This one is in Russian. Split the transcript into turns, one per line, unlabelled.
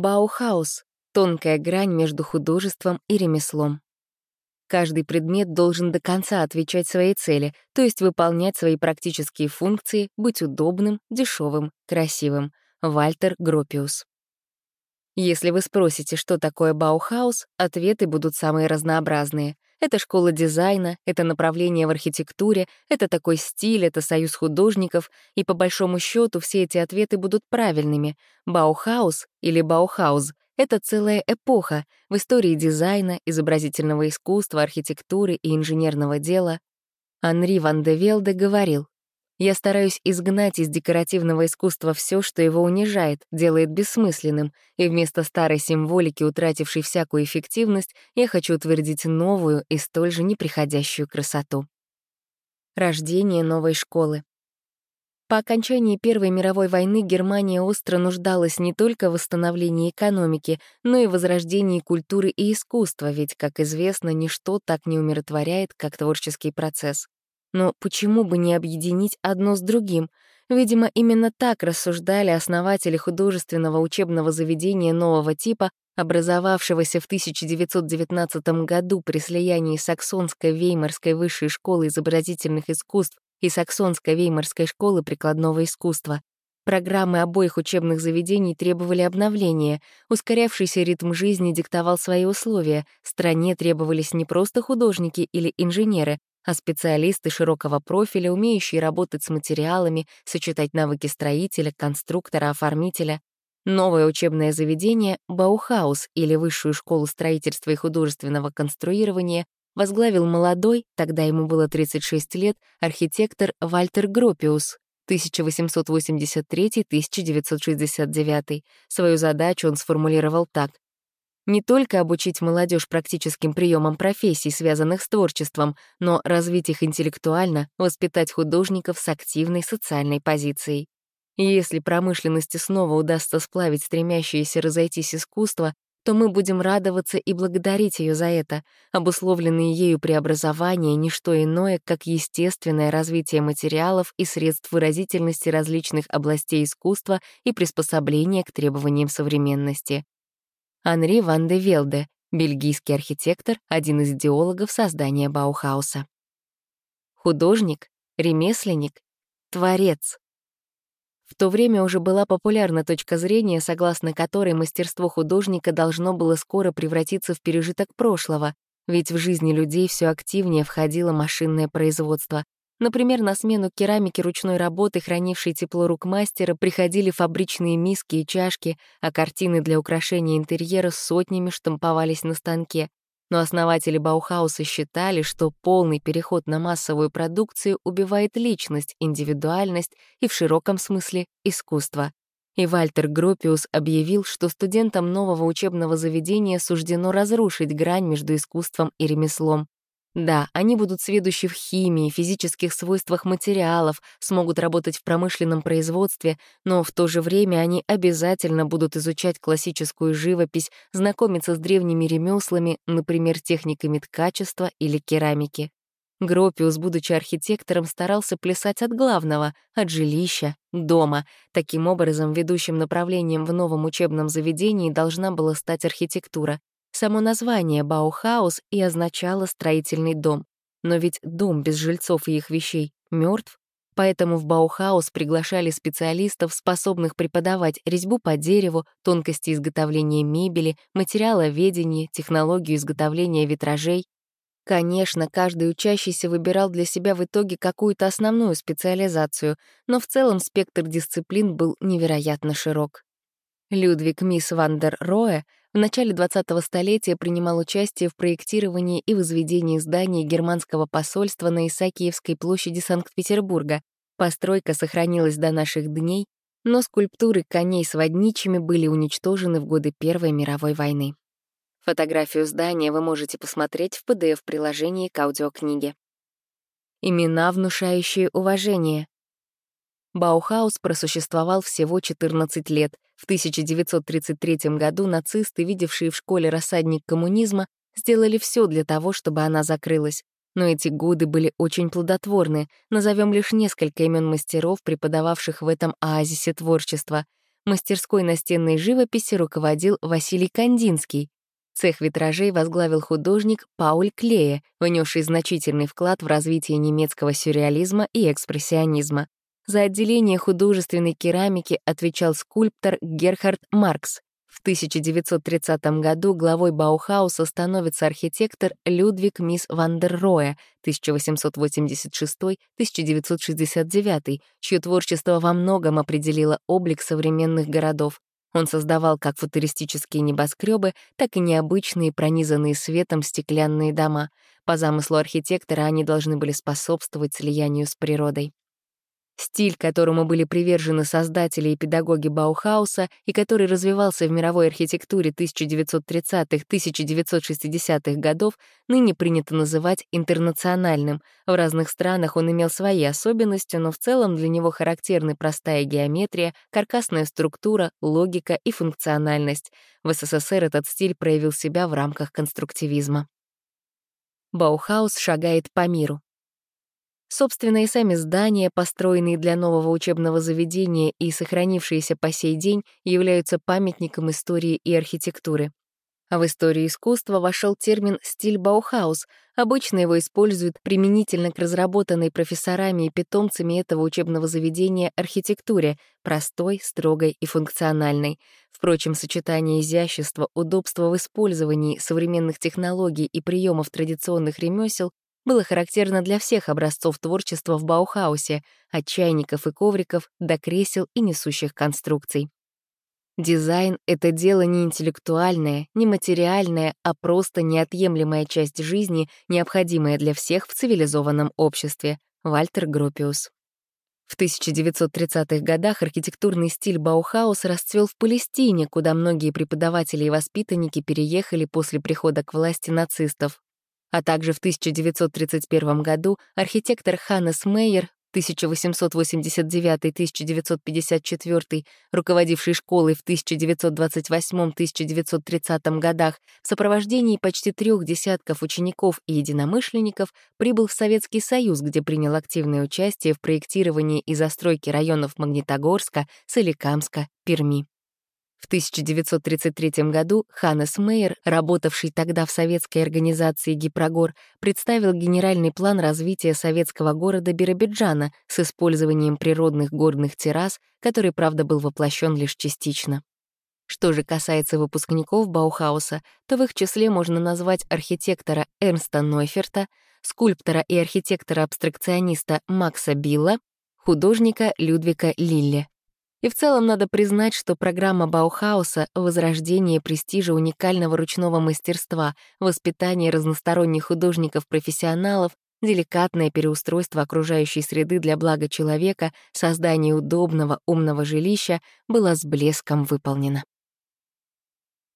Баухаус — тонкая грань между художеством и ремеслом. Каждый предмет должен до конца отвечать своей цели, то есть выполнять свои практические функции, быть удобным, дешевым, красивым. Вальтер Гропиус. Если вы спросите, что такое Баухаус, ответы будут самые разнообразные. Это школа дизайна, это направление в архитектуре, это такой стиль, это союз художников, и по большому счету все эти ответы будут правильными. Баухаус или Баухауз — это целая эпоха в истории дизайна, изобразительного искусства, архитектуры и инженерного дела. Анри Ван де Велде говорил, я стараюсь изгнать из декоративного искусства все, что его унижает, делает бессмысленным, и вместо старой символики, утратившей всякую эффективность, я хочу утвердить новую и столь же неприходящую красоту. Рождение новой школы. По окончании Первой мировой войны Германия остро нуждалась не только в восстановлении экономики, но и в возрождении культуры и искусства, ведь, как известно, ничто так не умиротворяет, как творческий процесс. Но почему бы не объединить одно с другим? Видимо, именно так рассуждали основатели художественного учебного заведения нового типа, образовавшегося в 1919 году при слиянии Саксонской Веймарской высшей школы изобразительных искусств и Саксонской Веймарской школы прикладного искусства. Программы обоих учебных заведений требовали обновления, ускорявшийся ритм жизни диктовал свои условия, стране требовались не просто художники или инженеры, а специалисты широкого профиля, умеющие работать с материалами, сочетать навыки строителя, конструктора, оформителя. Новое учебное заведение «Баухаус» или Высшую школу строительства и художественного конструирования возглавил молодой, тогда ему было 36 лет, архитектор Вальтер Гропиус, 1883-1969. Свою задачу он сформулировал так не только обучить молодежь практическим приемам профессий, связанных с творчеством, но развить их интеллектуально, воспитать художников с активной социальной позицией. Если промышленности снова удастся сплавить стремящееся разойтись искусство, то мы будем радоваться и благодарить ее за это. Обусловленные ею преобразования — ничто иное, как естественное развитие материалов и средств выразительности различных областей искусства и приспособления к требованиям современности. Анри ван де Велде, бельгийский архитектор, один из идеологов создания Баухауса. Художник, ремесленник, творец. В то время уже была популярна точка зрения, согласно которой мастерство художника должно было скоро превратиться в пережиток прошлого, ведь в жизни людей все активнее входило машинное производство. Например, на смену керамики ручной работы, хранившей тепло рук мастера, приходили фабричные миски и чашки, а картины для украшения интерьера сотнями штамповались на станке. Но основатели Баухауса считали, что полный переход на массовую продукцию убивает личность, индивидуальность и в широком смысле искусство. И Вальтер Гропиус объявил, что студентам нового учебного заведения суждено разрушить грань между искусством и ремеслом. Да, они будут сведущи в химии, физических свойствах материалов, смогут работать в промышленном производстве, но в то же время они обязательно будут изучать классическую живопись, знакомиться с древними ремеслами, например, техниками ткачества или керамики. Гропиус, будучи архитектором, старался плясать от главного, от жилища, дома. Таким образом, ведущим направлением в новом учебном заведении должна была стать архитектура. Само название «Баухаус» и означало «строительный дом». Но ведь дом без жильцов и их вещей мертв, поэтому в Баухаус приглашали специалистов, способных преподавать резьбу по дереву, тонкости изготовления мебели, материаловедение, технологию изготовления витражей. Конечно, каждый учащийся выбирал для себя в итоге какую-то основную специализацию, но в целом спектр дисциплин был невероятно широк. Людвиг Мисс Вандер Роэ в начале 20-го столетия принимал участие в проектировании и возведении зданий германского посольства на Исаакиевской площади Санкт-Петербурга. Постройка сохранилась до наших дней, но скульптуры коней с водничими были уничтожены в годы Первой мировой войны. Фотографию здания вы можете посмотреть в PDF-приложении к аудиокниге. Имена, внушающие уважение. Баухаус просуществовал всего 14 лет. В 1933 году нацисты, видевшие в школе рассадник коммунизма, сделали все для того, чтобы она закрылась. Но эти годы были очень плодотворны. Назовем лишь несколько имен мастеров, преподававших в этом оазисе творчества. Мастерской настенной живописи руководил Василий Кандинский. Цех витражей возглавил художник Пауль Клея, внесший значительный вклад в развитие немецкого сюрреализма и экспрессионизма. За отделение художественной керамики отвечал скульптор Герхард Маркс. В 1930 году главой Баухауса становится архитектор Людвиг Мисс Вандерроя 1886-1969, чье творчество во многом определило облик современных городов. Он создавал как футуристические небоскребы, так и необычные, пронизанные светом стеклянные дома. По замыслу архитектора они должны были способствовать слиянию с природой. Стиль, которому были привержены создатели и педагоги Баухауса и который развивался в мировой архитектуре 1930-1960-х годов, ныне принято называть интернациональным. В разных странах он имел свои особенности, но в целом для него характерны простая геометрия, каркасная структура, логика и функциональность. В СССР этот стиль проявил себя в рамках конструктивизма. Баухаус шагает по миру. Собственно, и сами здания, построенные для нового учебного заведения и сохранившиеся по сей день, являются памятником истории и архитектуры. А в историю искусства вошел термин «стиль Баухаус». Обычно его используют применительно к разработанной профессорами и питомцами этого учебного заведения архитектуре, простой, строгой и функциональной. Впрочем, сочетание изящества, удобства в использовании современных технологий и приемов традиционных ремесел было характерно для всех образцов творчества в Баухаусе, от чайников и ковриков до кресел и несущих конструкций. Дизайн — это дело не интеллектуальное, не материальное, а просто неотъемлемая часть жизни, необходимая для всех в цивилизованном обществе. Вальтер Гропиус. В 1930-х годах архитектурный стиль Баухаус расцвел в Палестине, куда многие преподаватели и воспитанники переехали после прихода к власти нацистов а также в 1931 году архитектор Ханнес Мейер 1889-1954, руководивший школой в 1928-1930 годах, в сопровождении почти трех десятков учеников и единомышленников прибыл в Советский Союз, где принял активное участие в проектировании и застройке районов Магнитогорска, Соликамска, Перми. В 1933 году Ханнес Мейер, работавший тогда в советской организации «Гипрогор», представил генеральный план развития советского города Биробиджана с использованием природных горных террас, который, правда, был воплощен лишь частично. Что же касается выпускников Баухауса, то в их числе можно назвать архитектора Эрнста Нойферта, скульптора и архитектора-абстракциониста Макса Билла, художника Людвига Лилле. И в целом надо признать, что программа Баухауса — возрождение престижа уникального ручного мастерства, воспитание разносторонних художников-профессионалов, деликатное переустройство окружающей среды для блага человека, создание удобного, умного жилища была с блеском выполнена.